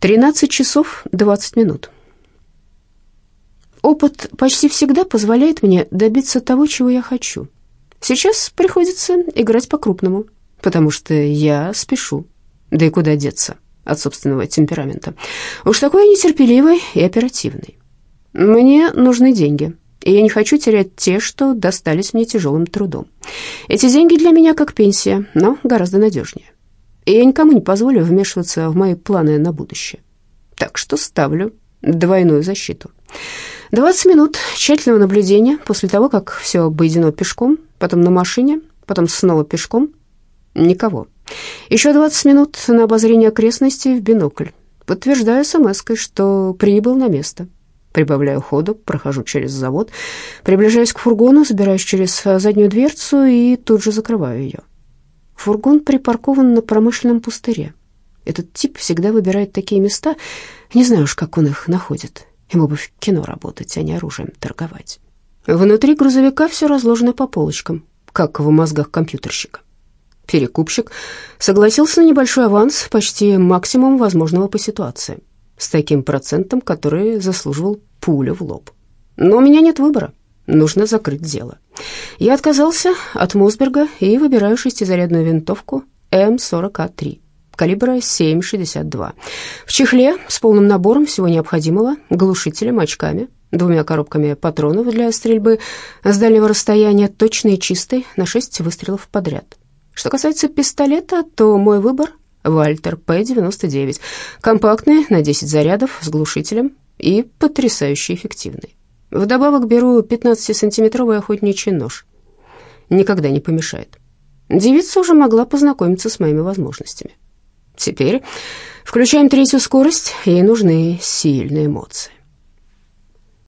13 часов 20 минут. Опыт почти всегда позволяет мне добиться того, чего я хочу. Сейчас приходится играть по-крупному, потому что я спешу. Да и куда деться от собственного темперамента. Уж такой я нетерпеливый и оперативный. Мне нужны деньги, и я не хочу терять те, что достались мне тяжелым трудом. Эти деньги для меня как пенсия, но гораздо надежнее. И я никому не позволю вмешиваться в мои планы на будущее. Так что ставлю двойную защиту. 20 минут тщательного наблюдения после того, как все обойдено пешком, потом на машине, потом снова пешком. Никого. Еще 20 минут на обозрение окрестностей в бинокль. Подтверждаю смс что прибыл на место. Прибавляю ходу, прохожу через завод, приближаюсь к фургону, забираюсь через заднюю дверцу и тут же закрываю ее. Фургон припаркован на промышленном пустыре. Этот тип всегда выбирает такие места. Не знаю уж, как он их находит. Ему бы в кино работать, а не оружием торговать. Внутри грузовика все разложено по полочкам, как в мозгах компьютерщика. Перекупщик согласился на небольшой аванс, почти максимум возможного по ситуации, с таким процентом, который заслуживал пуля в лоб. Но у меня нет выбора. Нужно закрыть дело. Я отказался от Мосберга и выбираю шестизарядную винтовку М40А3 калибра 7,62. В чехле с полным набором всего необходимого, глушителем, очками, двумя коробками патронов для стрельбы с дальнего расстояния, точный и чистый, на 6 выстрелов подряд. Что касается пистолета, то мой выбор — Вальтер П-99, компактный, на 10 зарядов, с глушителем и потрясающе эффективный. Вдобавок беру 15-сантиметровый охотничий нож. Никогда не помешает. Девица уже могла познакомиться с моими возможностями. Теперь включаем третью скорость, ей нужны сильные эмоции.